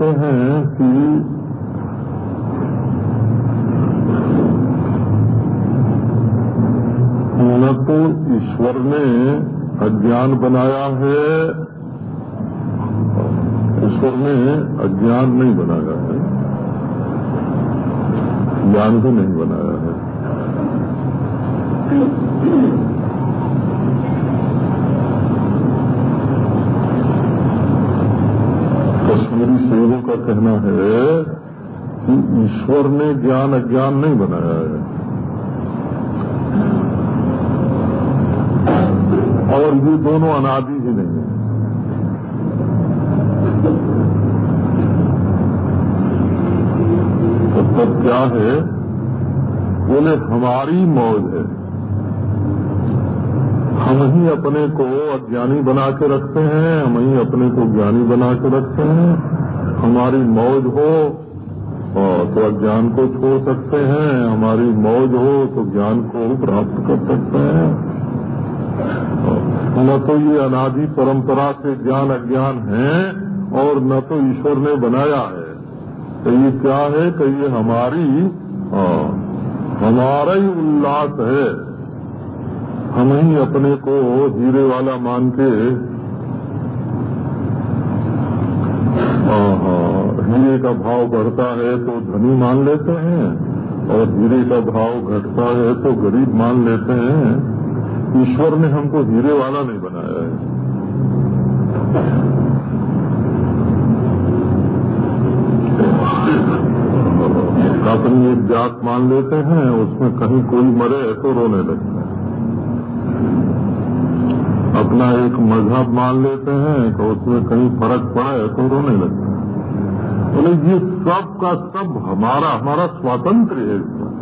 कहते हैं कि न तो ईश्वर ने अज्ञान बनाया है। ईश्वर ने अज्ञान नहीं बनाया है। ज्ञान भी नहीं बनाया है कश्मीरी सेवों का कहना है कि ईश्वर ने ज्ञान अज्ञान नहीं बनाया है। और ये दोनों अनादि ही नहीं है। तो तब क्या है? बोले, हमारी मौज है। हम ही अपने को अज्ञानी बना के रखते हैं, हम ही अपने को ज्ञानी बना के रखते हैं। हमारी मौज हो तो अज्ञान को छोड़ सकते हैं। हमारी मौज हो तो ज्ञान को प्राप्त कर सकते हैं। न तो ये अनादि परंपरा से ज्ञान अज्ञान है, और न तो ईश्वर ने बनाया है। तो ये क्या है? कि ये हमारी हमारा ही उल्लास है। हम ही अपने को हीरे वाला मान के हीरे का भाव बढ़ता है तो धनी मान लेते हैं और हीरे का भाव घटता है तो गरीब मान लेते हैं। ईश्वर ने हमको हीरे वाला नहीं बनाया है। अपनी एक जात मान लेते हैं, उसमें कहीं कोई मरे तो रोने लगते हैं। अपना एक मज़हब मान लेते हैं तो उसमें कहीं फ़र्क पड़े तो रोने लगते हैं। बोले, ये सब का सब हमारा हमारा स्वातंत्र है। इसमें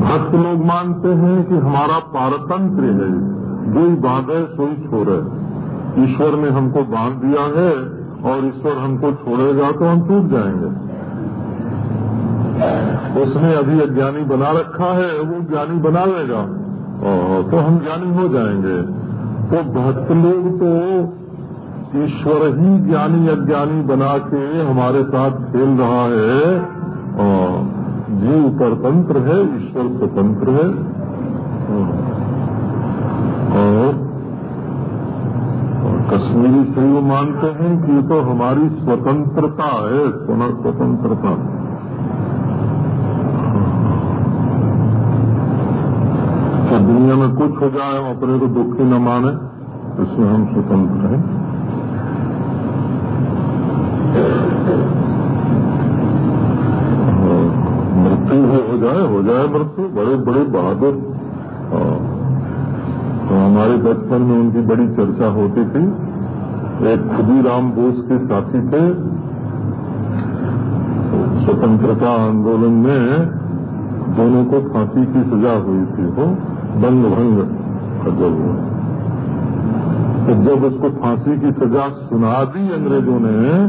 भक्त लोग मानते हैं कि हमारा पारतंत्र है। जो ही बांधे सोई छोड़े ईश्वर ने हमको बाँध दिया है और ईश्वर हमको छोड़ेगा तो हम टूट जाएँगे। उसने अभी अज्ञानी बना रखा है, वो ज्ञानी बना लेगा। तो हम ज्ञानी हो जाएँगे। तो भक्त लोग तो ईश्वर ही ज्ञानी अज्ञानी बना के हमारे साथ खेल रहा है। जीव परतंत्र है, ईश्वर स्वतंत्र है। और कश्मीरी से वो मानते हैं कि ये तो हमारी स्वतंत्रता है स्वतंत्रता तो दुनिया में कुछ हो जाए, हम अपने को दुखी न माने, इसमें हम स्वतंत्र हैं मृत्यु हो जाए हो मृत्यु बड़े बड़े बहादुर। तो हमारे बचपन में उनकी बड़ी चर्चा होती थी। एक खुदीराम बोस के साथी थे। स्वतंत्रता आंदोलन में दोनों को फांसी की सजा हुई थी। वो बंग भंग जब तो जब उसको फांसी की सजा सुना दी अंग्रेज़ों ने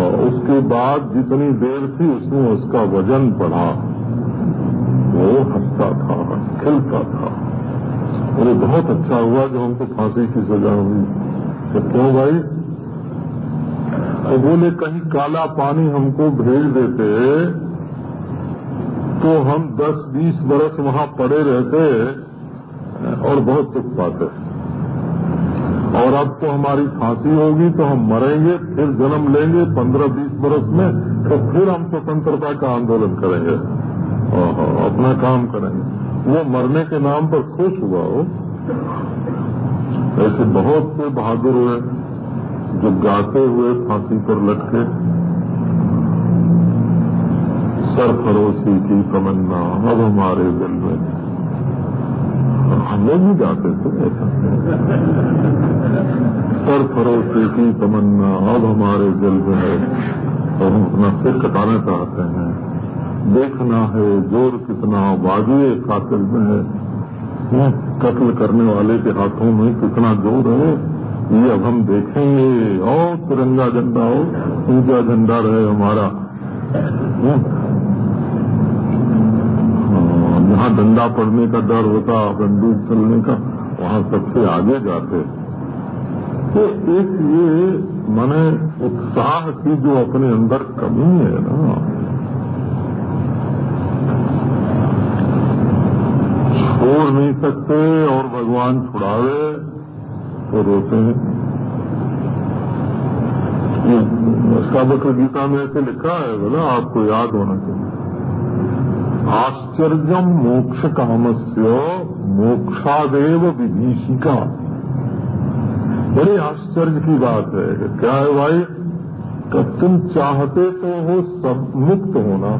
और उसके बाद जितनी देर थी उसमें उसका वज़न बढ़ा। वो हंसता था, खिलता था। और बहुत अच्छा हुआ जो हमको फांसी की सजा हुई। तो क्यों भाई? तो बोले, कहीं काला पानी हमको भेज देते तो हम 10-20 बरस वहाँ पड़े रहते और बहुत सुख पाते। और अब तो हमारी फांसी होगी तो हम मरेंगे, फिर जन्म लेंगे 15-20 बरस में तो फिर हम स्वतंत्रता का आंदोलन करेंगे। अपना काम करेंगे। वो मरने के नाम पर खुश हुआ हो। ऐसे बहुत से बहादुर हुए, जो गाते हुए फांसी पर लटके। सरफरोशी की तमन्ना, अब हमारे दिल में। हम भी गाते थे, ऐसा। सरफरोशी की तमन्ना, अब हमारे दिल में है। और हम अपना सिर कटाना चाहते हैं। देखना है, ज़ोर कितना बाजुए कातिल में है। कत्ल करने वाले के हाथों में कितना ज़ोर है। ये अब हम देखेंगे। और तिरंगा झंडा हो ऊँचा झंडा रहे हमारा। जहाँ डंडा पड़ने का डर होता, बंदूक चलने का, वहाँ सबसे आगे जाते। तो एक ये, माने उत्साह की जो अपने अंदर कमी है ना छोड़ नहीं सकते और भगवान छुड़ावे तो रोते हैं। अष्टावक्र गीता में ऐसे लिखा है, बोला, आपको याद होना चाहिए। आश्चर्यम मोक्ष कामस्य मोक्षादेव विभीषिका। बड़े आश्चर्य की बात है क्या है भाई कब तुम चाहते तो हो, सब मुक्त होना।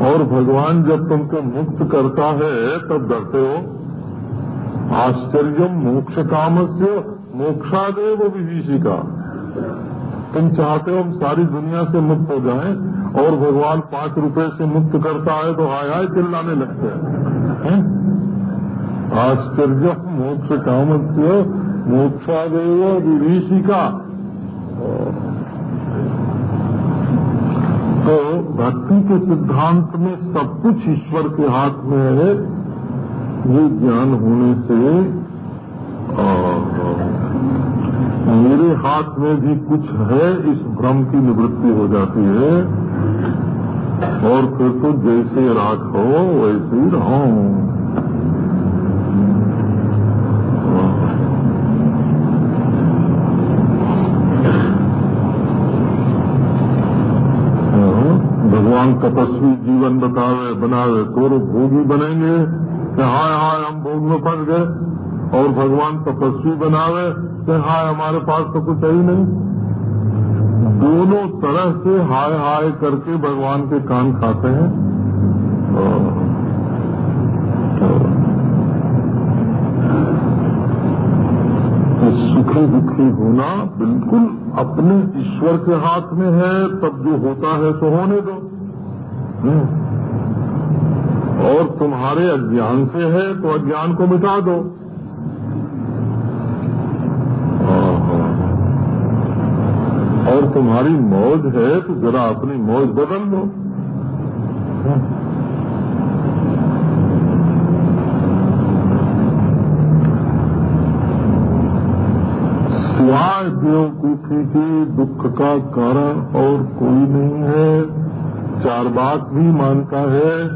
और भगवान जब तुमको मुक्त करता है, तब डरते हो? आश्चर्य मोक्ष काम से मोक्षादेव विभीषिका। तुम चाहते हो हम सारी दुनिया से मुक्त हो जाएँ और भगवान पाँच रुपए से मुक्त करता है तो हाय हाय चिल्लाने लगते हैं। आश्चर्य मोक्ष काम से मोक्षादेव विभीषिका तो भक्ति के सिद्धांत में सब कुछ ईश्वर के हाथ में है, ये ज्ञान होने से मेरे हाथ में भी कुछ है, इस भ्रम की निवृत्ति हो जाती है। और फिर तो जैसे राख हो, वैसे ही रहो। भगवान तपस्वी जीवन बतावे, बनावे तो भोगी बनेंगे। कि हाय हाय, हम भोग में फंस गए, और भगवान तपस्वी बनावे, कि हाय, हमारे पास तो कुछ है ही नहीं। दोनों तरह से हाय हाय करके भगवान के कान खाते हैं। तो सुखी दुखी होना बिल्कुल अपने ईश्वर के हाथ में है, तब जो होता है तो होने दो। और तुम्हारे अज्ञान से है तो अज्ञान को मिटा दो। और तुम्हारी मौज है तो जरा अपनी मौज बदल दो सिवाय बेवकूफ़ी के दुख का कारण और कोई नहीं है। चार बात भी मानता है।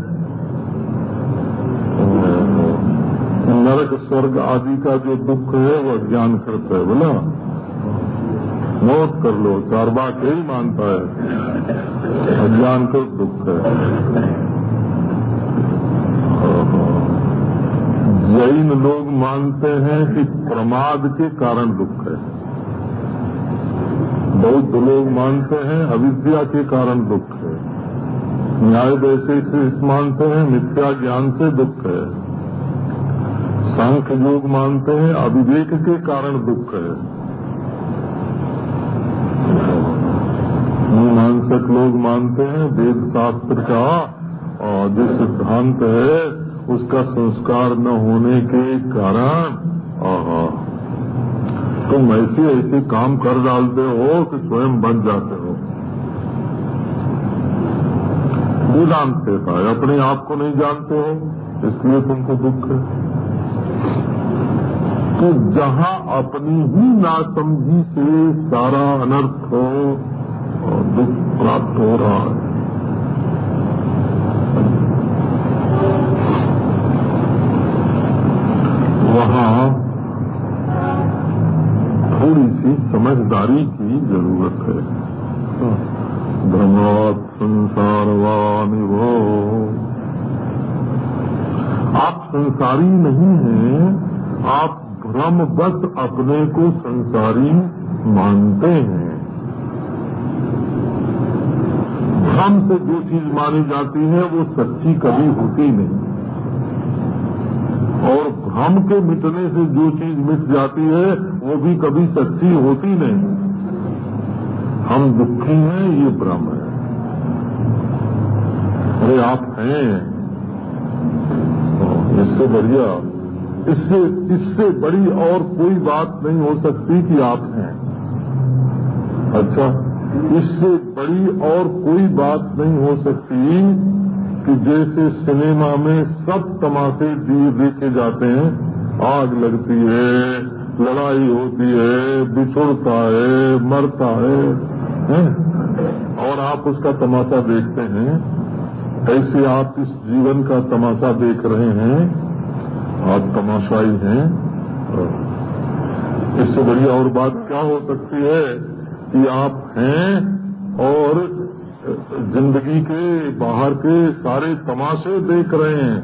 नरक, स्वर्ग आदि का जो दुख है वह ज्ञान करता है, बोला। नोट कर लो, चार बात यही मानता है। अज्ञान का दुख है। जैन लोग मानते हैं कि प्रमाद के कारण दुख है। बौद्ध लोग मानते हैं अविद्या के कारण दुख। है न्याय वैसे मानते हैं, मिथ्या ज्ञान से दुख है। सांख्य लोग मानते हैं, अविवेक के कारण दुख है। मीमांसक लोग मानते हैं वेद शास्त्र का जो सिद्धांत है, उसका संस्कार न होने के कारण तुम ऐसे ऐसे काम कर डालते हो कि स्वयं बन जाते हो। कहता है अपने आप को नहीं जानते हो, इसलिए तुमको दुख है। तो जहाँ अपनी ही नासमझी से सारा अनर्थ हो और दुख प्राप्त हो रहा है। वहाँ थोड़ी सी समझदारी की ज़रूरत है। भ्रमात संसारवानी वो आप संसारी नहीं हैं, आप भ्रम बस अपने को संसारी मानते हैं। भ्रम से जो चीज़ मानी जाती है, वो सच्ची कभी होती नहीं। और भ्रम के मिटने से जो चीज़ मिट जाती है, वो भी कभी सच्ची होती नहीं। हम दुखी हैं ये भ्रम है। अरे आप हैं। इससे बढ़िया। इससे इससे बड़ी और कोई बात नहीं हो सकती कि आप हैं। अच्छा इससे बड़ी और कोई बात नहीं हो सकती कि जैसे सिनेमा में सब तमाशे दिए देखे जाते हैं आग लगती है लड़ाई होती है बिछुड़ता है मरता है, है? और आप उसका तमाशा देखते हैं, ऐसे आप इस जीवन का तमाशा देख रहे हैं, आप तमाशाई हैं। इससे बढ़िया और बात क्या हो सकती है कि आप हैं और ज़िंदगी के बाहर के सारे तमाशे देख रहे हैं।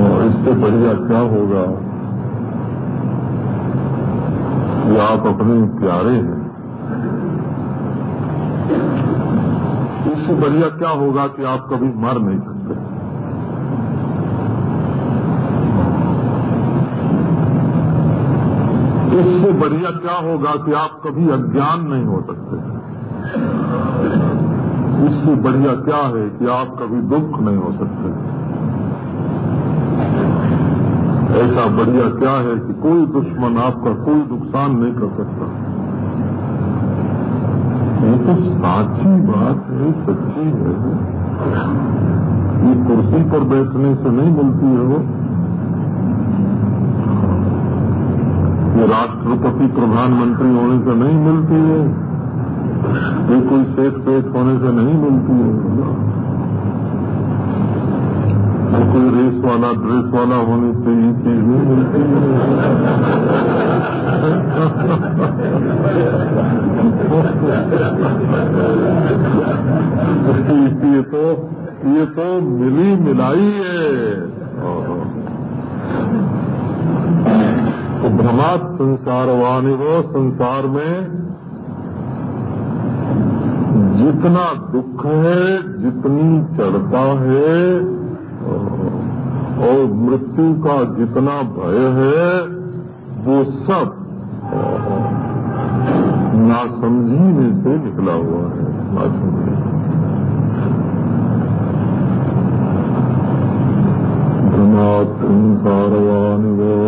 और इससे बढ़िया क्या होगा? कि आप अपने प्यारे हैं। इससे बढ़िया क्या होगा कि आप कभी मर नहीं सकते? इससे बढ़िया क्या होगा कि आप कभी अज्ञान नहीं हो सकते? इससे बढ़िया क्या है कि आप कभी दुख नहीं हो सकते? ऐसा बढ़िया क्या है कि कोई दुश्मन आपका कोई नुकसान नहीं कर सकता? ये तो साची बात है, सच्ची है। ये कुर्सी पर बैठने से नहीं मिलती है वो। ये राष्ट्रपति प्रधानमंत्री होने से नहीं मिलती है। ये कोई सेठ पेट होने से नहीं मिलती है। ये कोई रेस वाला, ड्रेस वाला होने से ये चीज़ नहीं मिलती है ये तो ये तो मिली मिलाई है। तो भ्रमात संसारवानी वो संसार में जितना दुख है, जितनी चढ़ता है और मृत्यु का जितना भय है, वो सब नासमझी में से निकला हुआ है नासमझी भ्रमात संसारवान वो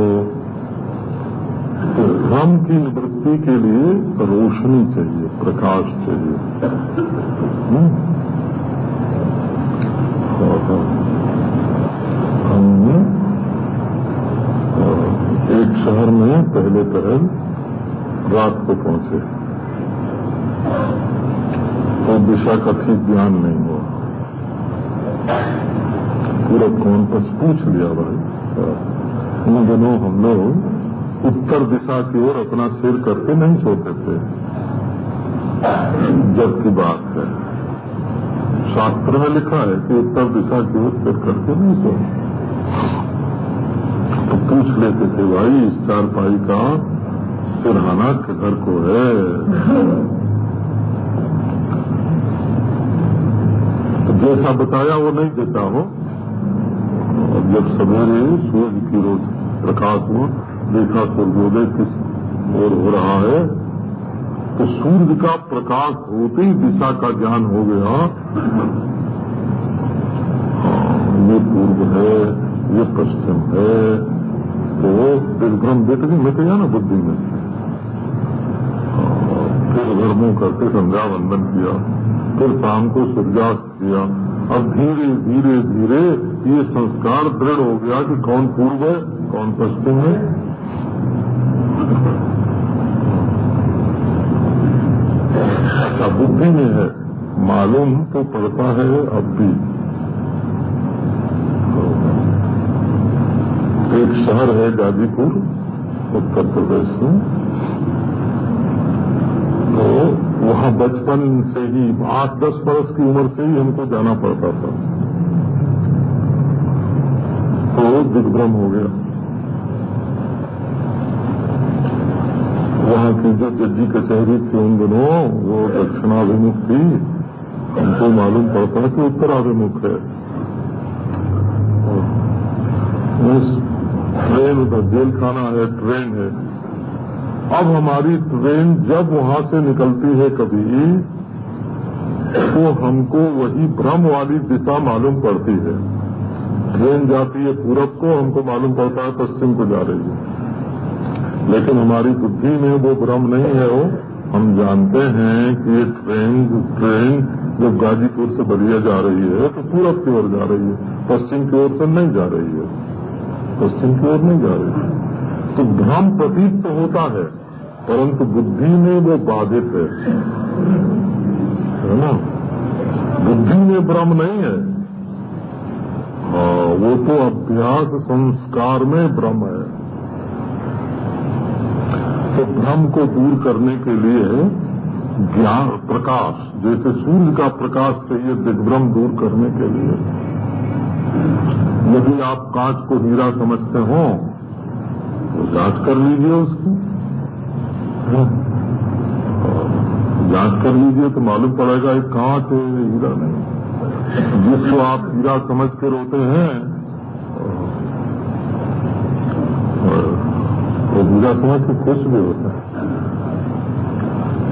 तो भ्रम की निवृत्ति के लिए रोशनी चाहिए, प्रकाश चाहिए। हमने एक शहर में पहले पहल रात को पहुँचे। तो दिशा का ठीक ज्ञान नहीं हुआ। पूरा कौन पर पूछ लिया भाई? इन दिनों हम लोग उत्तर दिशा की ओर अपना सिर करके नहीं सोते थे। जब की बात है। शास्त्र में लिखा है कि उत्तर दिशा की ओर सिर करके नहीं सो तो पूछ लेते थे भाई इस चारपाई का सिरहाना किधर को है। तो जैसा बताया वो नहीं देता हो। और जब सवेरे सूर्य की रोज प्रकाश हुआ देखा सूर्योदय किस ओर हो रहा है? तो सूर्य का प्रकाश होते ही दिशा का ज्ञान हो गया। ये पूर्व है, ये पश्चिम है। तो देख नहीं मिट गया ना बुद्धि में। फिर धर्मों करके संध्या वंदन किया, फिर शाम को सूर्यास्त किया। अब धीरे धीरे धीरे ये संस्कार दृढ़ हो गया कि कौन पूर्व है, कौन पश्चिम है। अच्छा बुद्धि में है, मालूम तो पड़ता है अब भी। एक शहर है गाजीपुर, उत्तर प्रदेश में। तो वहाँ बचपन से ही आठ दस वर्ष की उम्र से ही हमको जाना पड़ता था। तो दिग्भ्रम हो गया। वहाँ की जो जज्जी कचहरी थी उन दिनों, वो दक्षिणाभिमुख थी। हमको मालूम पड़ता है कि उत्तराभिमुख है। ट्रेन उधर जेल खाना है, ट्रेन है। अब हमारी ट्रेन जब वहाँ से निकलती है कभी तो हमको वही भ्रम वाली दिशा मालूम पड़ती है। ट्रेन जाती है पूरब को, हमको मालूम पड़ता है पश्चिम को जा रही है। लेकिन हमारी बुद्धि में वो भ्रम नहीं है, वो हम जानते हैं कि ये ट्रेन ट्रेन जब गाजीपुर से बलिया जा रही है तो पूरब की ओर जा रही है, पश्चिम की ओर से नहीं जा रही है। पश्चिम की ओर नहीं जा रही। तो भ्रम प्रतीत तो होता है, परंतु बुद्धि में वो बाधित है। है ना? बुद्धि में भ्रम नहीं है। हाँ वो तो अभ्यास संस्कार में भ्रम है। तो भ्रम को दूर करने के लिए ज्ञान प्रकाश, जैसे सूर्य का प्रकाश चाहिए, दिग्भ्रम दूर करने के लिए। यदि आप कांच को हीरा समझते हो तो जाँच कर लीजिए उसकी। जाँच कर लीजिए तो मालूम पड़ेगा एक कांच है हीरा नहीं। जिसको आप हीरा समझ के रोते हैं वो हीरा समझ के खुश भी होता है।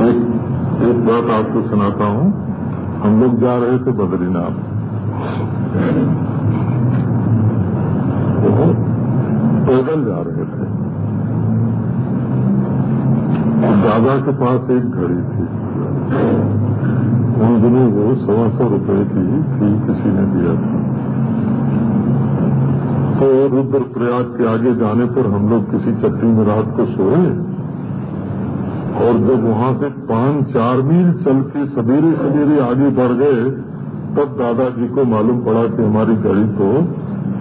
एक एक बात आपको सुनाता हूँ। हम लोग जा रहे थे बद्रीनाथ। तो पैदल जा रहे थे। दादा के पास एक घड़ी थी। उन दिनों वो सवा सौ रुपए की थी किसी ने दिया था। तो रुद्रप्रयाग के आगे जाने पर हम लोग किसी चट्टी में रात को सोए और जब वहाँ से पाँच चार मील चल के सवेरे सवेरे आगे बढ़ गए, तब दादाजी को मालूम पड़ा कि हमारी गाड़ी तो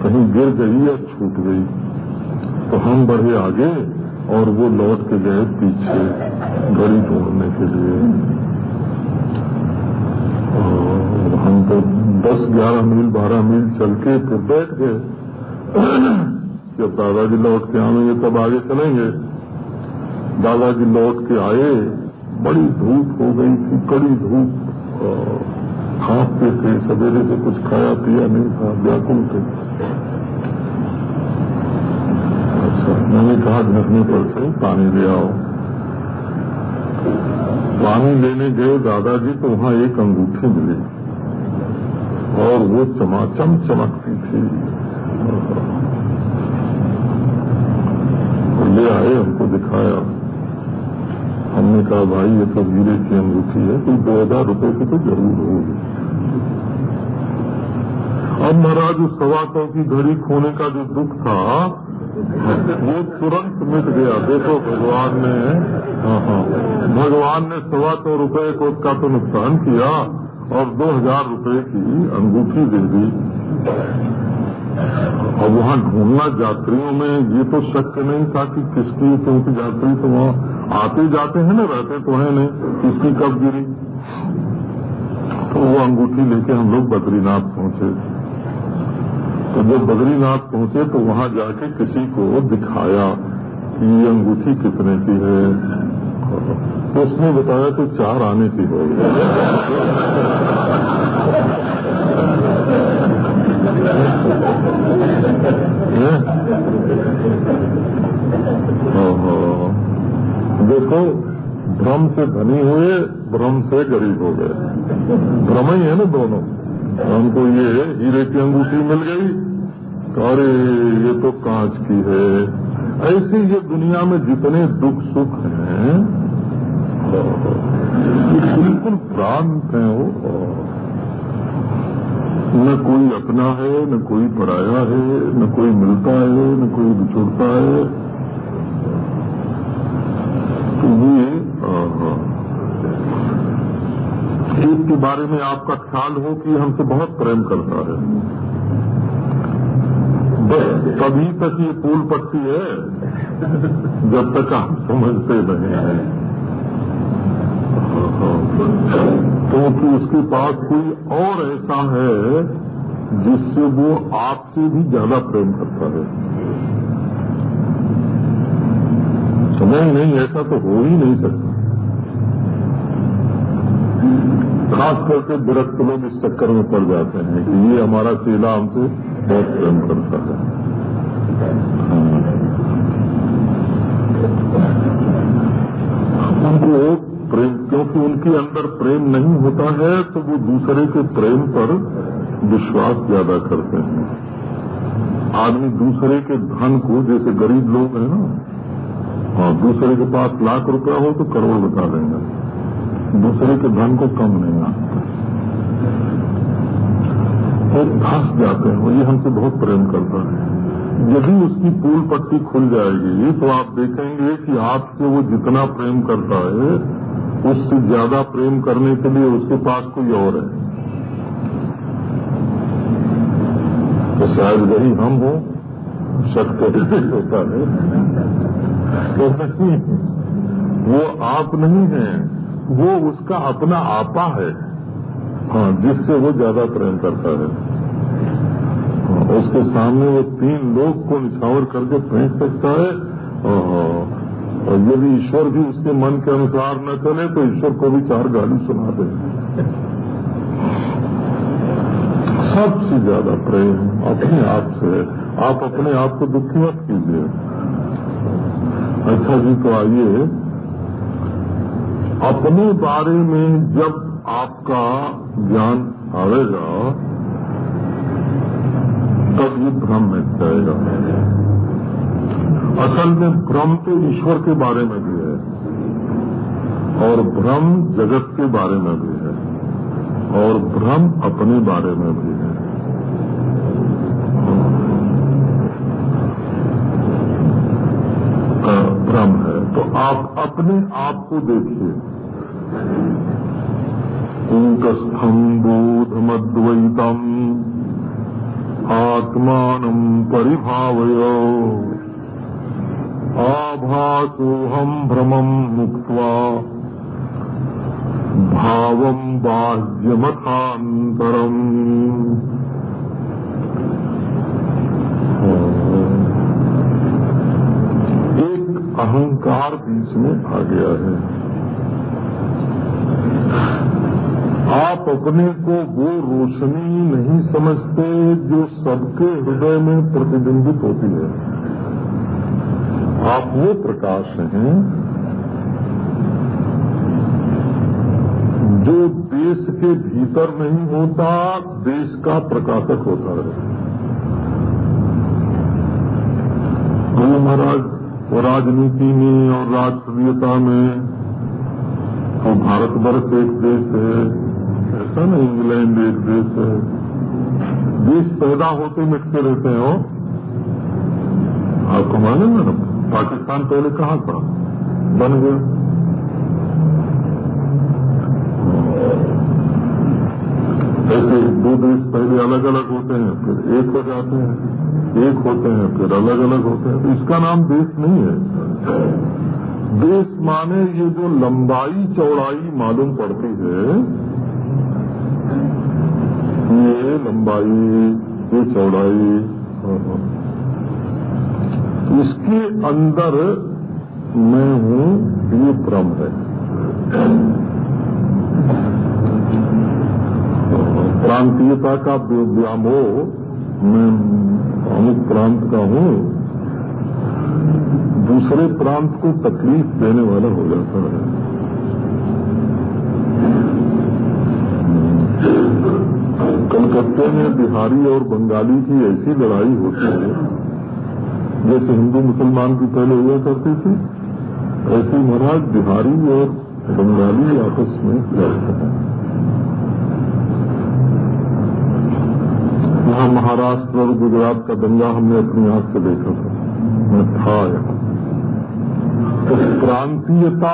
कहीं गिर गई या छूट गई तो हम बढ़े आगे और वो लौट के गए पीछे घड़ी ढूँढने के लिए। हम तो दस, ग्यारह मील, बारह मील चल के फिर बैठ गए। जब दादाजी लौट के आएँगे, तब आगे चलेंगे। दादाजी लौट के आए, बड़ी धूप हो गई थी, कड़ी धूप। खांपते थे, सवेरे से कुछ खाया, पिया नहीं था, व्याकुल थे। अच्छा मैंने कहा झरने पर से पानी ले आओ। पानी लेने गए दादाजी तो वहाँ एक अंगूठी मिली। और वो चमाचम चमकती थी। ले आए, हमको दिखाया। हमने कहा, भाई, ये तो हीरे की अंगूठी है, कोई दो हज़ार रुपये की तो ज़रूर होगी। अब महाराज उस सवा सौ की घड़ी खोने का जो दुख था, वो तुरंत मिट गया। देखो, भगवान ने भगवान ने सवा सौ रुपये को का तो नुकसान किया और दो हज़ार रुपये की अंगूठी दे दी। और वहाँ ढूंढना यात्रियों में ये तो शक नहीं था कि किसकी, क्योंकि यात्री तो वहाँ आते जाते हैं ना, रहते तो है नहीं, किसकी कब गिरी। तो वो अंगूठी लेके हम लोग बद्रीनाथ पहुँचे। तो जब बद्रीनाथ पहुँचे तो वहाँ जाके किसी को दिखाया कि ये अंगूठी कितने की है। तो उसने बताया कि चार आने की हो। देखो, भ्रम से धनी हुए, भ्रम से गरीब हो गए। भ्रम ही है ना दोनों। हमको ये हीरे की अंगूठी मिल गई। अरे, ये तो कांच की है। ऐसे ये दुनिया में जितने दुख सुख हैं ये बिल्कुल प्रांत है वो। न कोई अपना है, न कोई पराया है, न कोई मिलता है, न कोई बिछुड़ता है। तो ये एक के बारे में आपका ख्याल हो कि हमसे बहुत प्रेम करता है। तभी तक ये फूल पट्टी है, जब तक हम समझते नहीं हैं। क्योंकि तो उसके पास कोई और ऐसा है, जिससे वो आपसे भी ज़्यादा प्रेम करता है। तो नहीं नहीं, ऐसा तो हो ही नहीं सकता। खास करके विरक्त लोग इस चक्कर में पड़ जाते हैं कि ये हमारा चेला हमसे बहुत प्रेम करता है। उनको प्रेम, क्योंकि उनके अंदर प्रेम नहीं होता है तो वो दूसरे के प्रेम पर विश्वास ज़्यादा करते हैं। आदमी दूसरे के धन को, जैसे गरीब लोग हैं ना हाँ दूसरे के पास लाख रुपया हो तो करोड़ बता देंगे। दूसरे के धन को कम नहीं आता और फंस जाते हैं ये हमसे बहुत प्रेम करता है। यदि उसकी पूल पट्टी खुल जाएगी तो आप देखेंगे कि आपसे वो जितना प्रेम करता है, उससे ज़्यादा प्रेम करने के लिए उसके पास कोई और है। तो शायद वही हम हो शक तो होता है। तो नहीं वो आप नहीं है। वो उसका अपना आपा है। हाँ जिससे वो ज़्यादा प्रेम करता है। उसके सामने वो तीन लोग को निछावर करके फेंक सकता है। और यदि ईश्वर भी उसके मन के अनुसार न चले तो ईश्वर को भी चार गाली सुना दे। सबसे ज़्यादा प्रेम अपने आप से आप अपने आप को दुखी मत कीजिए। अच्छा जी तो आइए। अपने बारे में जब आपका ज्ञान आवेगा तब ये भ्रम मिट जाएगा असल में भ्रम तो ईश्वर के बारे में भी है, और भ्रम जगत के बारे में भी है, और भ्रम अपने बारे में भी है, भ्रम है। तो आप अपने आप को देखिए। कूटस्थम बोधमद्वैतम आत्मानं परिभावय। आभासोऽहम् भ्रमम् मुक्त्वा भावम् बाह्यमथान्तरम् एक अहंकार बीच में आ गया है। आप अपने को वो रोशनी नहीं समझते जो सबके हृदय में प्रतिबिंबित होती है। आप वो प्रकाश हैं जो देश के भीतर नहीं होता, देश का प्रकाशक होता है। तो महाराज राजनीति में और राष्ट्रीयता में तो भारतवर्ष एक देश है। ऐसा नहीं, इंग्लैंड एक देश है। देश पैदा होते मिटते रहते हो आपको मालूम है ना, पाकिस्तान पहले कहाँ था? बन गया। ऐसे दो देश पहले अलग अलग होते हैं, फिर एक हो जाते हैं, एक होते हैं, फिर अलग अलग होते हैं। इसका नाम देश नहीं है। देश माने ये जो लंबाई, चौड़ाई मालूम पड़ती है, ये लंबाई, ये चौड़ाई इसके अंदर मैं हूँ, ये भ्रम है। प्रांतीयता का व्यामोह मैं अमुक प्रांत का हूँ, दूसरे प्रांत को तकलीफ़ देने वाला हो जाता है। कलकत्ते में बिहारी और बंगाली की ऐसी लड़ाई होती है, जैसे हिंदू मुसलमान की पहले हुआ करती थी, ऐसे महाराज बिहारी और बंगाली आपस में लड़ते हैं। यहाँ महाराष्ट्र और गुजरात का दंगा हमने अपनी आँख से देखा था। मैं था यहाँ। तो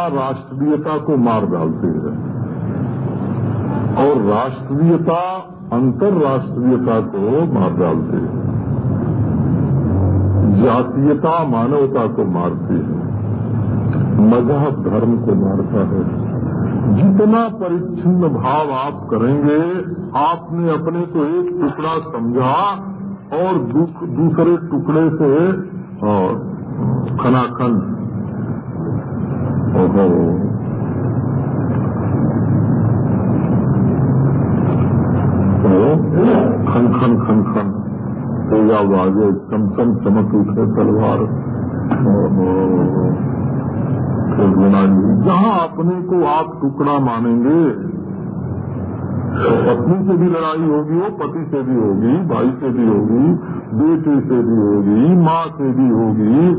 राष्ट्रीयता को मार डालती है। और राष्ट्रीयता, अंतर्राष्ट्रीयता को मार डालती है। जातीयता, मानवता को मारती है। मज़हब, धर्म को मारता है। जितना परिच्छिन्न भाव आप करेंगे आपने अपने को एक टुकड़ा समझा और दूसरे टुकड़े से खनाखंड खन खन खन खन। तेजा वाजे चमचम चमक उठे तलवार। जहाँ अपने को आप टुकड़ा मानेंगे पत्नी से भी लड़ाई होगी, वो पति से भी होगी, भाई से भी होगी, बेटे से भी होगी, माँ से भी होगी,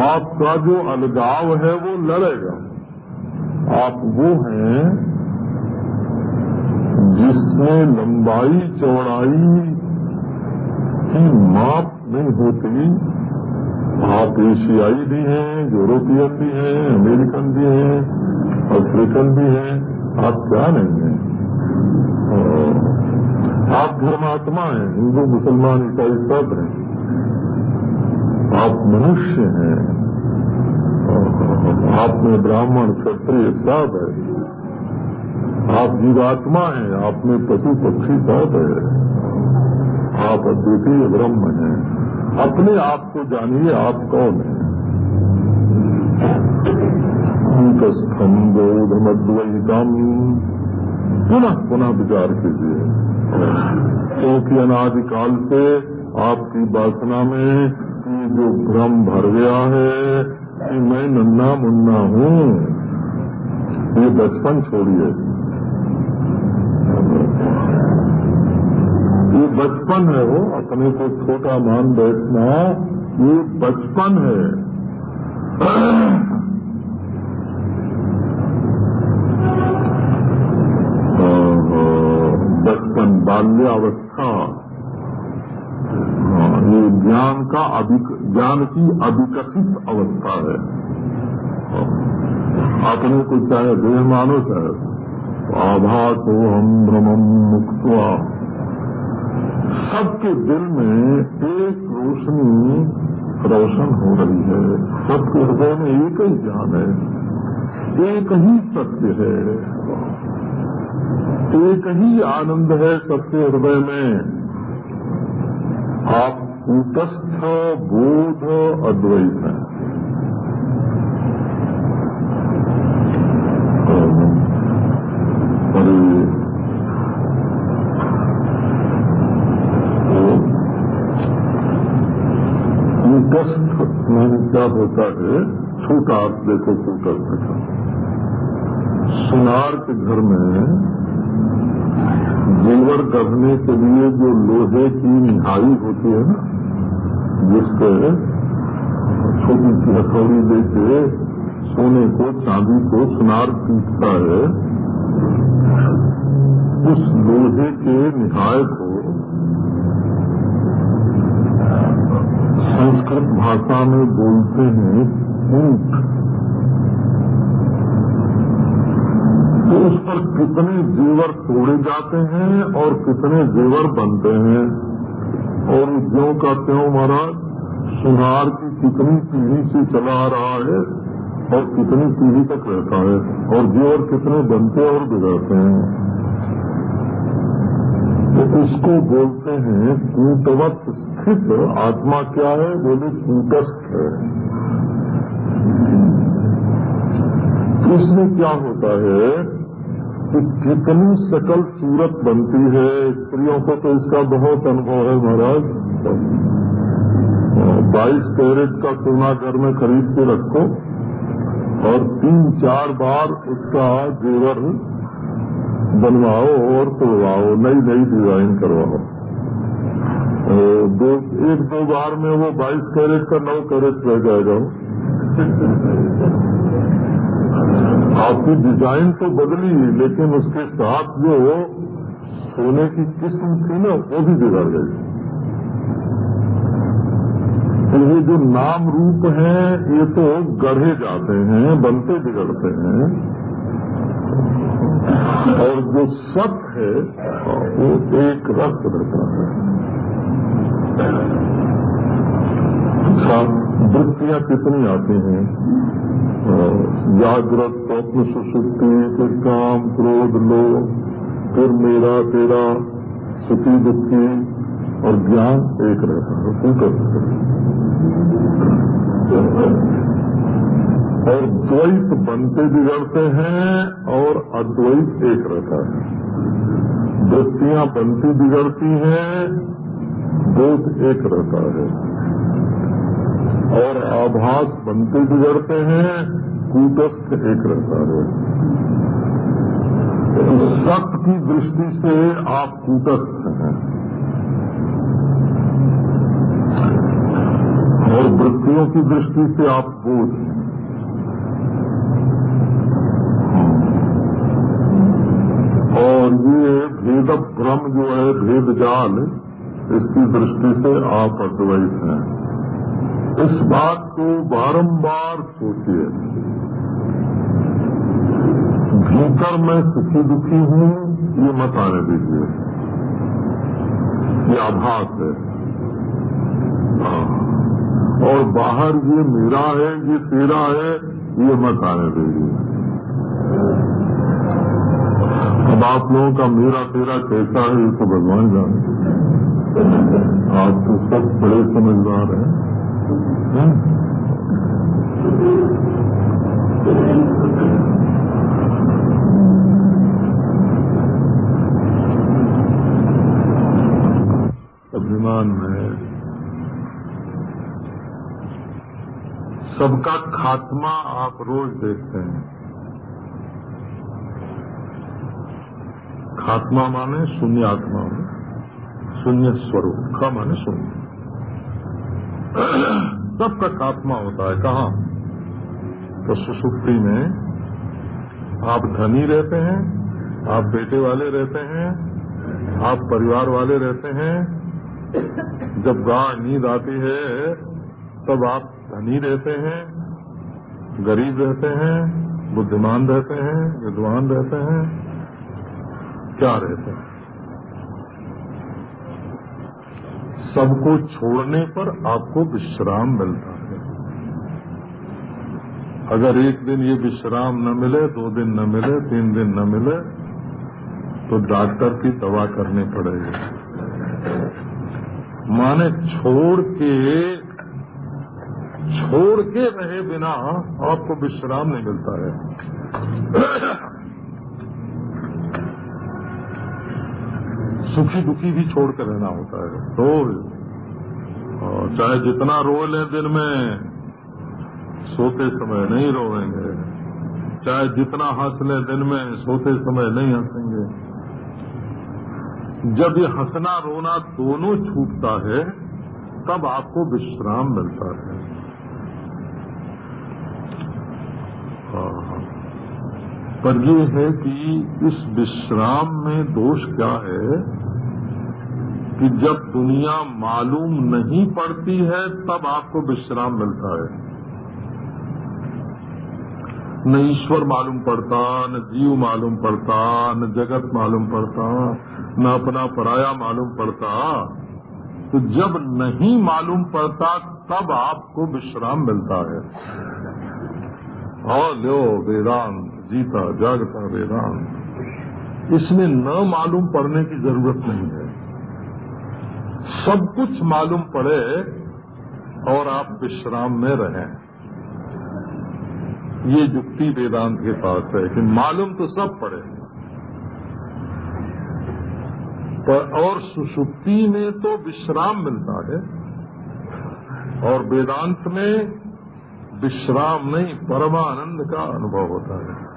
आपका जो अलगाव है वो लड़ेगा। आप वो हैं जिसमें लंबाई चौड़ाई की माप नहीं होती। आप एशियाई भी हैं, यूरोपियन भी हैं, अमेरिकन भी हैं, अफ्रीकन भी हैं, आप क्या नहीं हैं? आप धर्मात्मा हैं, हिंदू, मुसलमान ईसाई सब हैं। आप मनुष्य हैं, आप में ब्राह्मण, क्षत्रिय सब है। आप जीवात्मा हैं, आप में पशु, पक्षी सब है। आप अद्वितीय ब्रह्म हैं। अपने आप को जानिए आप कौन है। अंतस्थम बोधमद्वैतम पुनः पुनः विचार कीजिए। क्योंकि तो अनादिकाल से आपकी वासना में जो भ्रम भर गया है, कि मैं नन्ना मुन्ना हूँ। ये बचपन छोड़िए। ये बचपन है वो, अपने को छोटा मान बैठना, ये बचपन है। ज्ञान का ज्ञान की अविकसित अवस्था है। अपने को चाहे देह मानो चाहे, आभास हो हम भ्रमम मुक्त सबके दिल में एक रोशनी, रोशन हो रही है। सबके हृदय में एक ही ज्ञान है। एक ही सत्य है। एक ही आनंद है सबके हृदय में। आप कूटस्थ बोध अद्वैत। है कूटस्थ में क्या होता है? छोटा आप देखो कूटस्थ का सुनार के घर में जेवर करने के लिए जो लोहे की निहाई होती है ना जिसके छोटी सी हथौड़ी लेके सोने को, चांदी को सुनार पीटता है, उस लोहे के निहाय को संस्कृत भाषा में बोलते हैं ऊँट। तो उस पर कितने जेवर तोड़े जाते हैं और कितने जेवर बनते हैं। और ज्यो का त्यों महाराज? सुनार की कितनी पीढ़ी से चला आ रहा है और कितनी पीढ़ी तक रहता है और जेवर कितने बनते और बिगड़ते हैं। तो उसको बोलते हैं, कूटवत स्थित आत्मा क्या है? बोले कूटस्थ है। इसमें क्या होता है? कि कितनी सकल सूरत बनती है। स्त्रियों को तो इसका बहुत अनुभव है महाराज। बाईस कैरेट का सोना घर में खरीद के रखो और तीन चार बार उसका जेवर बनवाओ और तोड़वाओ, नई नई डिज़ाइन करवाओ। दो, एक दो बार में वो बाईस कैरेट का नौ कैरेट रह जाएगा। आपकी डिज़ाइन तो बदली लेकिन उसके साथ जो सोने की किस्म थी ना, वो भी बिगड़ गई। तो ये जो नाम रूप हैं, ये तो गढ़े जाते हैं, बनते बिगड़ते हैं। और जो सत है, वो एक रस रहता है। वृत्तियाँ कितनी आती हैं? जागृत स्वप्न सुसुप्ति फिर काम, क्रोध लो फिर मेरा, तेरा, सुखी, दुखी, और ज्ञान एक रहता है सूत्र और द्वैत बनते बिगड़ते हैं, और अद्वैत एक रहता है। वृत्तियाँ बनती बिगड़ती हैं, बोध एक रहता है। और आभास बनते बिगड़ते हैं, कूटस्थ एक रहता है। तो सत्य की दृष्टि से आप कूटस्थ हैं। और वृत्तियों की दृष्टि से आप बोध हैं। और ये भेद भ्रम जो है, भेद जाल, इसकी दृष्टि से आप अद्वैत हैं। इस बात को बारंबार सोचिए। भीतर मैं सुखी दुखी हूँ, ये मत आने दीजिए। ये आभास है। हाँ। और बाहर ये मेरा है, ये तेरा है, ये मत आने दीजिए। अब आप लोगों का मेरा तेरा कैसा है, ये तो भगवान जाने आप तो सब बड़े समझदार हैं हैं? सबका खात्मा आप रोज देखते हैं। खात्मा माने शून्य आत्मा में, शून्य स्वरूप। का माने शून्य। सबका खात्मा होता है। कहा? तो सुसुप्ति में आप धनी रहते हैं, आप बेटे वाले रहते हैं, आप परिवार वाले रहते हैं। जब गाढ़ नींद आती है, तब आप धनी रहते हैं, गरीब रहते हैं, बुद्धिमान रहते हैं, विद्वान रहते हैं, क्या रहते हैं? सबको छोड़ने पर आपको विश्राम मिलता है। अगर एक दिन ये विश्राम न मिले, दो दिन न मिले, तीन दिन न मिले तो डॉक्टर की दवा करनी पड़ेगी। माने छोड़ के छोड़ के रहे बिना आपको विश्राम नहीं मिलता है। सुखी दुखी भी छोड़ कर रहना होता है। रोज चाहे जितना रो लें दिन में, सोते समय नहीं रोएँगे। चाहे जितना हंस लें दिन में, सोते समय नहीं हंसेंगे। जब ये हंसना रोना दोनों छूटता है, तब आपको विश्राम मिलता है। पर ये है कि इस विश्राम में दोष क्या है कि जब दुनिया मालूम नहीं पड़ती है, तब आपको विश्राम मिलता है। न ईश्वर मालूम पड़ता, न जीव मालूम पड़ता, न जगत मालूम पड़ता, न अपना पराया मालूम पड़ता। तो जब नहीं मालूम पड़ता, तब आपको विश्राम मिलता है। और लो वेदांत जीता जागता, वेदांत। इसमें न मालूम पड़ने की ज़रूरत नहीं है। सब कुछ मालूम पड़े और आप विश्राम में रहें। ये युक्ति वेदांत के पास है कि मालूम तो सब पड़े। पर और सुषुप्ति में तो विश्राम मिलता है और वेदांत में विश्राम नहीं, परमानंद का अनुभव होता है।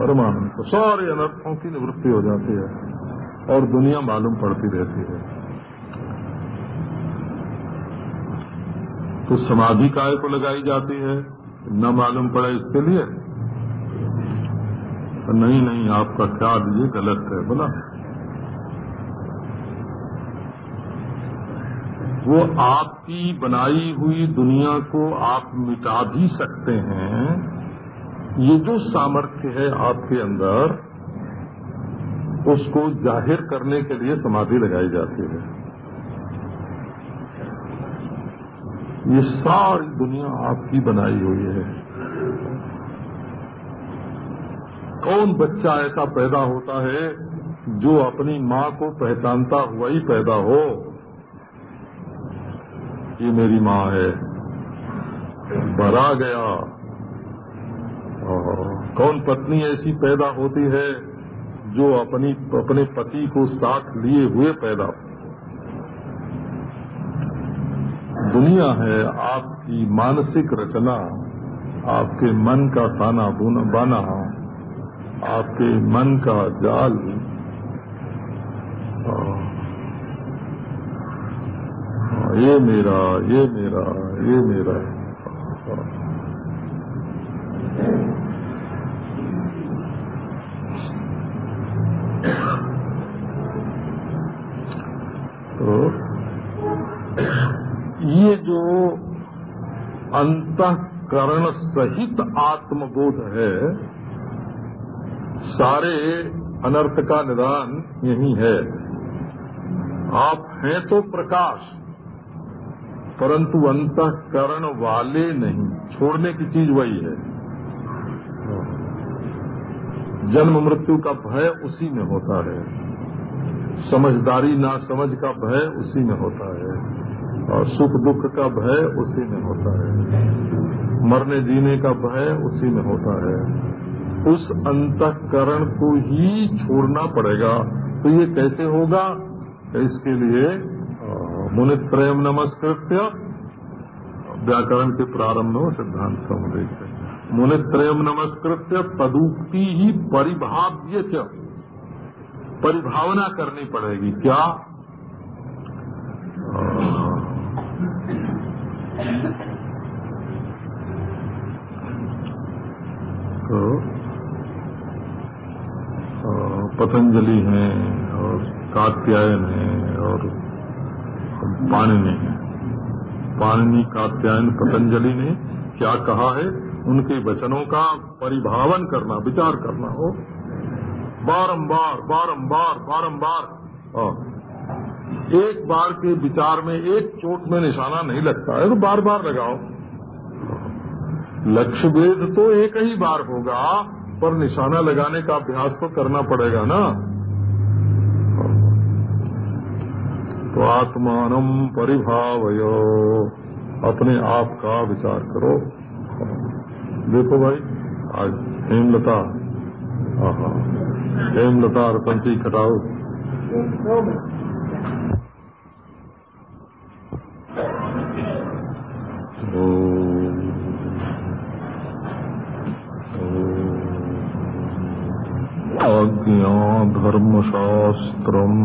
परमानंद को सारे अनर्थों की निवृत्ति हो जाती है और दुनिया मालूम पड़ती रहती है। तो समाधि काय को लगाई जाती है? न मालूम पड़े इसके लिए। नहीं नहीं, आपका ख्याल ये गलत है, बोला। वो आपकी बनाई हुई दुनिया को आप मिटा भी सकते हैं ये जो सामर्थ्य है आपके अंदर, उसको ज़ाहिर करने के लिए समाधि लगाई जाती है। ये सारी दुनिया आपकी बनाई हुई है। कौन बच्चा ऐसा पैदा होता है जो अपनी माँ को पहचानता हुआ ही पैदा हो? ये मेरी माँ है। बरा गया। कौन पत्नी ऐसी पैदा होती है जो अपनी, अपने पति को साथ लिए हुए पैदा दुनिया है आपकी मानसिक रचना, आपके मन का ताना बाना आपके मन का जाल। ये मेरा ये मेरा ये मेरा तो ये जो अंतकरण सहित आत्मबोध है, सारे अनर्थ का निदान यही है। आप हैं तो प्रकाश, परंतु अंतकरण वाले नहीं, छोड़ने की चीज़ वही है। जन्म मृत्यु का भय उसी में होता है। समझदारी ना समझ का भय उसी में होता है और सुख दुख का भय उसी में होता है। मरने जीने का भय उसी में होता है। उस अंतकरण को ही छोड़ना पड़ेगा। तो ये कैसे होगा? इसके लिए मुनित प्रेम नमस्कृत्य व्याकरण के प्रारंभ में सिद्धांत समुद्र मुनित्रयम नमस्कृत्य तदुक्ति ही परिभाव्य परिभावना करनी पड़ेगी। क्या? तो पतंजलि हैं और कात्यायन हैं और पाणिनि है। पाणिनि, कात्यायन, पतंजलि ने क्या कहा है? उनके वचनों का परिभावन करना, विचार करना हो। बारंबार बारंबार बारंबार। हाँ। एक बार के विचार में एक चोट में निशाना नहीं लगता है तो बार बार लगाओ। लक्ष्य वेद तो एक ही बार होगा, पर निशाना लगाने का अभ्यास तो करना पड़ेगा ना। तो आत्मान परिभावयो, अपने आप का विचार करो। देखो भाई, आज हेमलता हाँ हेमलता और पंची कटाओ। आज्ञा धर्मशास्त्रम्।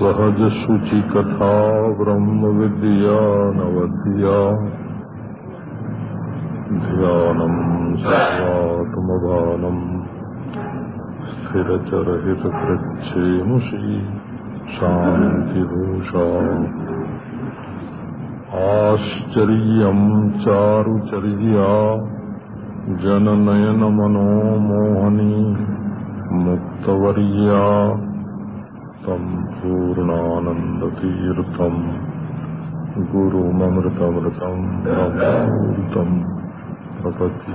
सहज शुचि कथा ब्रह्म विद्या नवद्या ध्यानम्। सर्वात्मभानम् स्थिरचरहितकृच्छेमुषी शान्तिभूषा आश्चर्यम् चारुचर्या जननयनमनोमोहनी मुक्तवर्या तम् पूर्णानन्दतीर्थम् गुरुममृतमृतम् प्रपति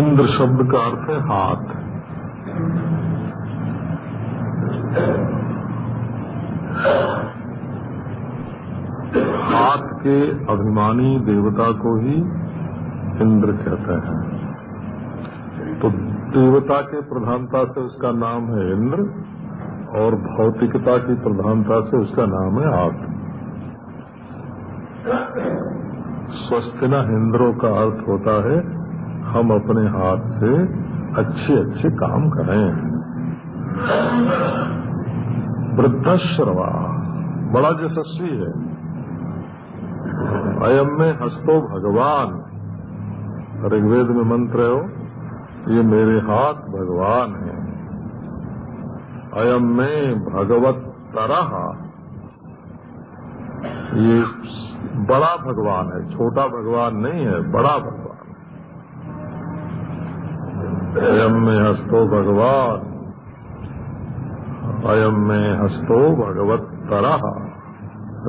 इंद्र शब्द का अर्थ है हाथ। के अभिमानी देवता को ही इंद्र कहते हैं। तो देवता के प्रधानता से उसका नाम है इंद्र और भौतिकता की प्रधानता से उसका नाम है हाथ स्वस्थना इंद्रों का अर्थ होता है, हम अपने हाथ से अच्छे अच्छे काम करें। वृद्धाश्रवा, बड़ा यशस्वी है। अयम में हस्तो भगवान। ऋग्वेद में मंत्र हो ये मेरे हाथ भगवान है। अयम में भगवत तरह ये बड़ा भगवान है, छोटा भगवान नहीं है, बड़ा भगवान। अयम में हस्तो भगवान। अयम में हस्तो भगवत तरह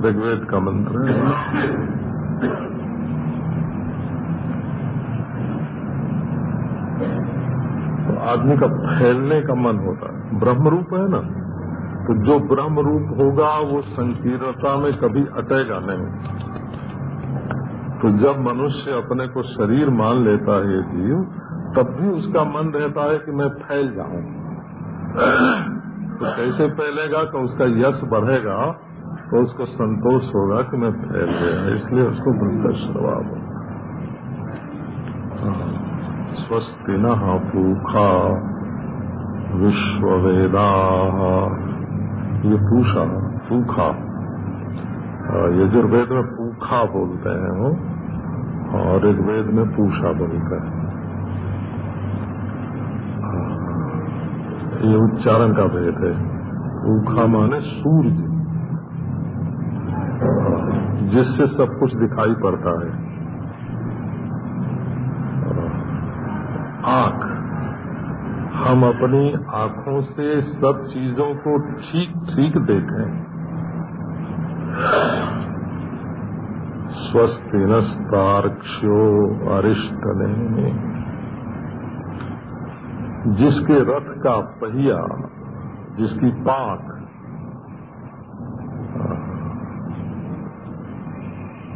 ऋग्वेद का मंत्र है। तो आदमी का फैलने का मन होता है। ब्रह्म रूप है ना? तो जो ब्रह्म रूप होगा, वो संकीर्णता में कभी अटेगा नहीं। तो जब मनुष्य अपने को शरीर मान लेता है जीव, तब भी उसका मन रहता है कि मैं फैल जाऊँ। तो कैसे फैलेगा? तो उसका यश बढ़ेगा। तो उसको संतोष होगा कि मैं फैल गया इसलिए उसको वृद्ध स्वभाव स्वस्ति न पूखा, विश्ववेदा। ये पूछा पूखा। यजुर्वेद में पूखा बोलते हैं वो और ऋग्वेद में पूषा बोलते हैं, ये उच्चारण का भेद है। पूखा माने सूर्य। जिससे सब कुछ दिखाई पड़ता है। आँख। हम अपनी आँखों से सब चीज़ों को ठीक ठीक देखें। स्वस्ति नस्तार्क्ष्यो अरिष्टने जिसके रथ का पहिया, जिसकी पांख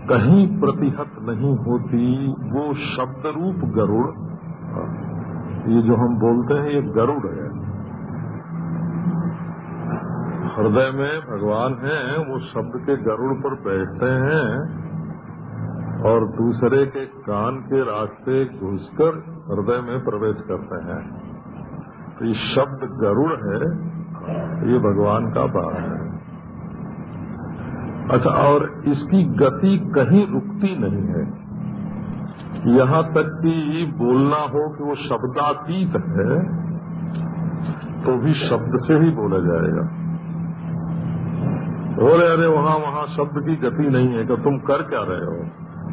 कहीं प्रतिहत नहीं होती, वो शब्द रूप गरुड़। ये जो हम बोलते हैं, ये गरुड़ है। हृदय में भगवान हैं, वो शब्द के गरुड़ पर बैठते हैं और दूसरे के कान के रास्ते घुसकर हृदय में प्रवेश करते हैं। तो ये शब्द गरुड़ है, ये भगवान का बात है। अच्छा और इसकी गति कहीं रुकती नहीं है। यहाँ तक कि बोलना हो कि वो शब्दातीत है तो भी शब्द से ही बोला जाएगा। बोले, अरे, वहाँ वहाँ शब्द की गति नहीं है कि तुम कर क्या रहे हो?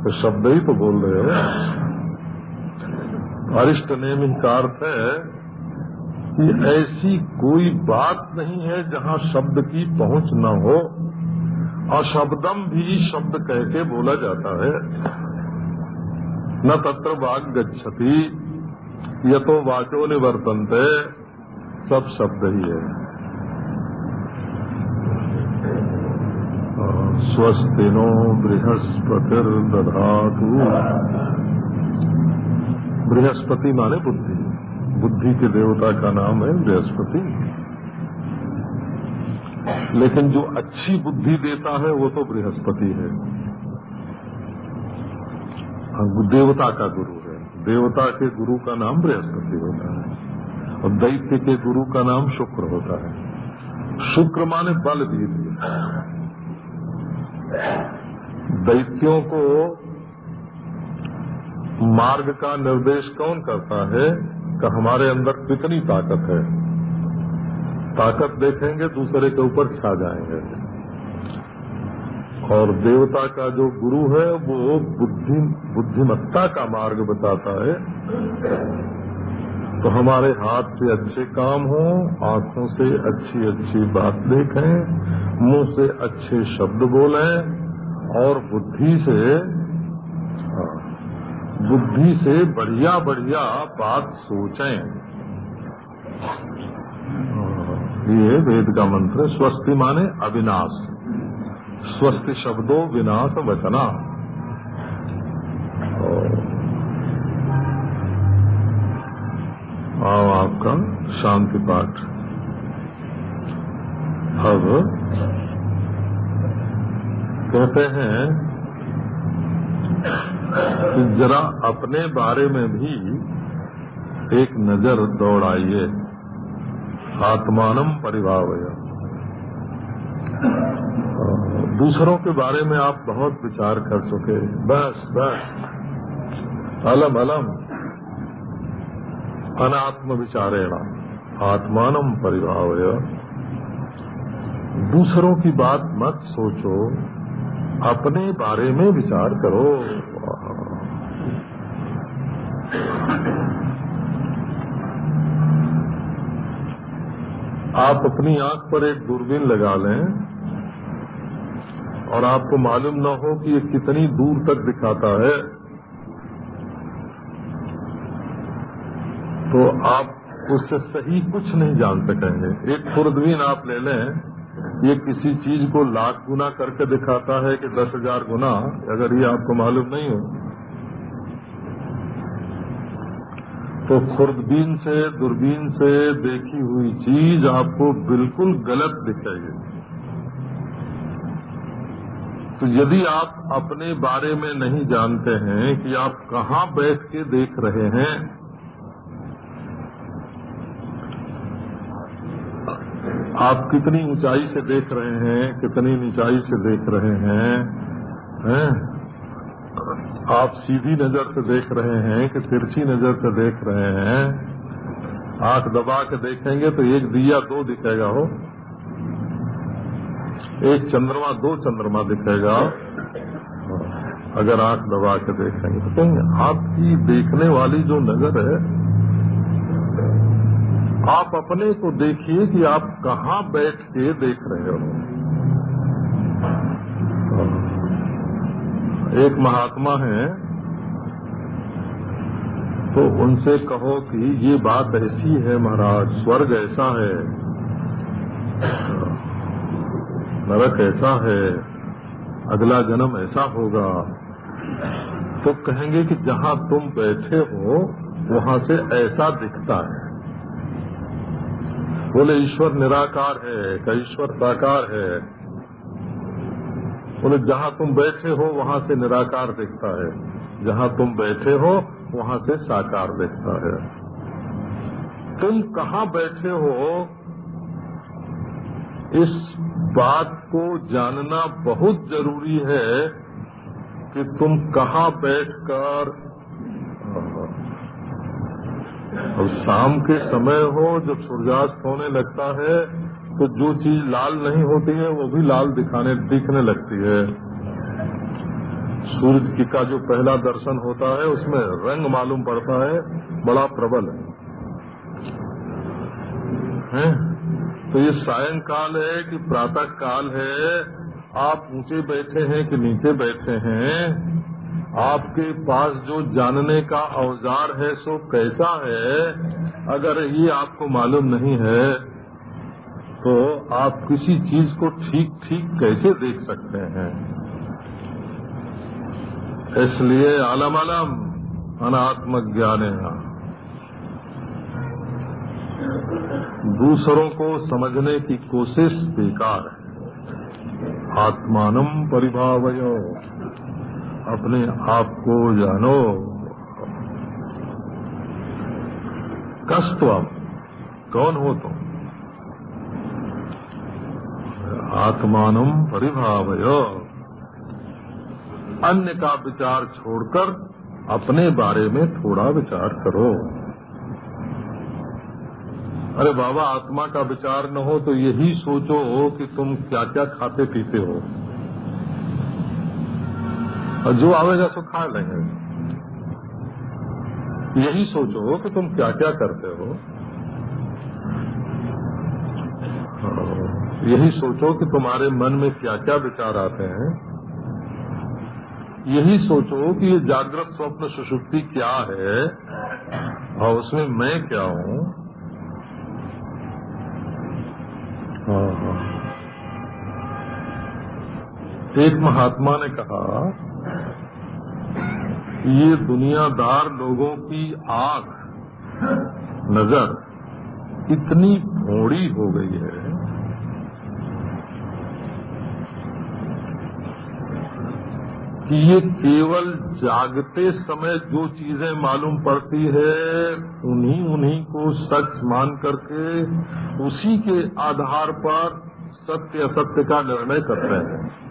तो शब्द ही तो बोल रहे हो। अरिष्ट नेम का अर्थ है कि ऐसी कोई बात नहीं है जहाँ शब्द की पहुँच न हो। अशब्दम भी शब्द कह के बोला जाता है। न तत्र वाग गच्छति। ये तो वाचो निवर्तनते, सब शब्द ही है। स्वस्तिनो बृहस्पतिर्दधातु। बृहस्पति माने बुद्धि। बुद्धि के देवता का नाम है बृहस्पति। लेकिन जो अच्छी बुद्धि देता है वो तो बृहस्पति है। हाँ, देवता का गुरु है। देवता के गुरु का नाम बृहस्पति होता है। और दैत्य के गुरु का नाम शुक्र होता है। शुक्र माने बल भी दैत्यों को मार्ग का निर्देश कौन करता है? कि हमारे अंदर कितनी ताकत है। ताकत देखेंगे दूसरे के ऊपर छा जाएँगे। और देवता का जो गुरु है वो बुद्धि बुद्धिमत्ता का मार्ग बताता है। तो हमारे हाथ से अच्छे काम हो आँखों से अच्छी अच्छी बात देखें मुँह से अच्छे शब्द बोलें और बुद्धि से हाँ, बुद्धि से बढ़िया बढ़िया बात सोचें। ये वेद का मंत्र स्वस्ति माने अविनाश। स्वस्ति शब्दों विनाश वचना। आओ आपका शांति पाठ। अब कहते हैं कि जरा अपने बारे में भी एक नज़र दौड़ाइए। आत्मानम परिभावय। दूसरों के बारे में आप बहुत विचार कर चुके बस बस। अलम अलम। अनात्म विचारेण आत्मानम परिभावय। दूसरों की बात मत सोचो। अपने बारे में विचार करो। आप अपनी आँख पर एक दूरबीन लगा लें और आपको मालूम न हो कि ये कितनी दूर तक दिखाता है। तो आप उससे सही कुछ नहीं जान सकेंगे। एक खुर्दबीन आप ले लें, ये किसी चीज़ को लाख गुना करके दिखाता है कि दस हज़ार गुना, अगर ये आपको मालूम नहीं हो। तो खुर्दबीन से, दूरबीन से देखी हुई चीज़ आपको बिल्कुल गलत दिखेगी तो यदि आप अपने बारे में नहीं जानते हैं कि आप कहाँ बैठ के देख रहे हैं, आप कितनी ऊंचाई से देख रहे हैं, कितनी नीचाई से देख रहे हैं हैं? आप सीधी नज़र से देख रहे हैं कि तिरछी नज़र से देख रहे हैं, आँख दबा के देखेंगे तो एक दिया दो दिखेगा हो। एक चंद्रमा दो चंद्रमा दिखेगा, अगर आँख दबा के देखेंगे। तो आपकी देखने वाली जो नज़र है, आप अपने को देखिए कि आप कहाँ बैठ के देख रहे हो। एक महात्मा है तो उनसे कहो कि ये बात ऐसी है महाराज, स्वर्ग ऐसा है, नरक ऐसा है, अगला जन्म ऐसा होगा। तो कहेंगे कि जहाँ तुम बैठे हो, वहाँ से ऐसा दिखता है। बोले, ईश्वर निराकार है का ईश्वर साकार है? बोले, जहाँ तुम बैठे हो, वहाँ से निराकार दिखता है। जहाँ तुम बैठे हो, वहाँ से साकार दिखता है। तुम कहाँ बैठे हो, इस बात को जानना बहुत ज़रूरी है कि तुम कहाँ बैठकर, अब शाम के समय हो, जब सूर्यास्त होने लगता है तो जो चीज़ लाल नहीं होती है वो भी लाल दिखाने दिखने लगती है। सूरज की का जो पहला दर्शन होता है उसमें रंग मालूम पड़ता है बड़ा प्रबल है, है? तो ये सायंकाल है कि प्रातः काल है आप ऊँचे बैठे हैं कि नीचे बैठे हैं? आपके पास जो जानने का औज़ार है सो कैसा है? अगर ये आपको मालूम नहीं है तो आप किसी चीज़ को ठीक ठीक कैसे देख सकते हैं? इसलिए आलम आलम अनात्म ज्ञान दूसरों को समझने की कोशिश बेकार है। आत्मानम परिभावयो। अपने आप को जानो। कस्तवम कौन हो तुम? आत्मानम परिभावय। अन्य का विचार छोड़कर अपने बारे में थोड़ा विचार करो। अरे बाबा, आत्मा का विचार न हो तो यही सोचो हो कि तुम क्या क्या खाते पीते हो। और जो आवेगा सो खा लेंगे। यही सोचो कि तुम क्या क्या करते हो। यही सोचो कि तुम्हारे मन में क्या क्या विचार आते हैं। यही सोचो कि ये जागृत स्वप्न सुषुप्ति क्या है और उसमें मैं क्या हूँ। एक महात्मा ने कहा ये दुनियादार लोगों की आँख नज़र इतनी भोड़ी हो गई है कि ये केवल जागते समय जो चीज़ें मालूम पड़ती है, उन्हीं उन्हीं को सच मान करके उसी के आधार पर सत्य असत्य का निर्णय करते हैं।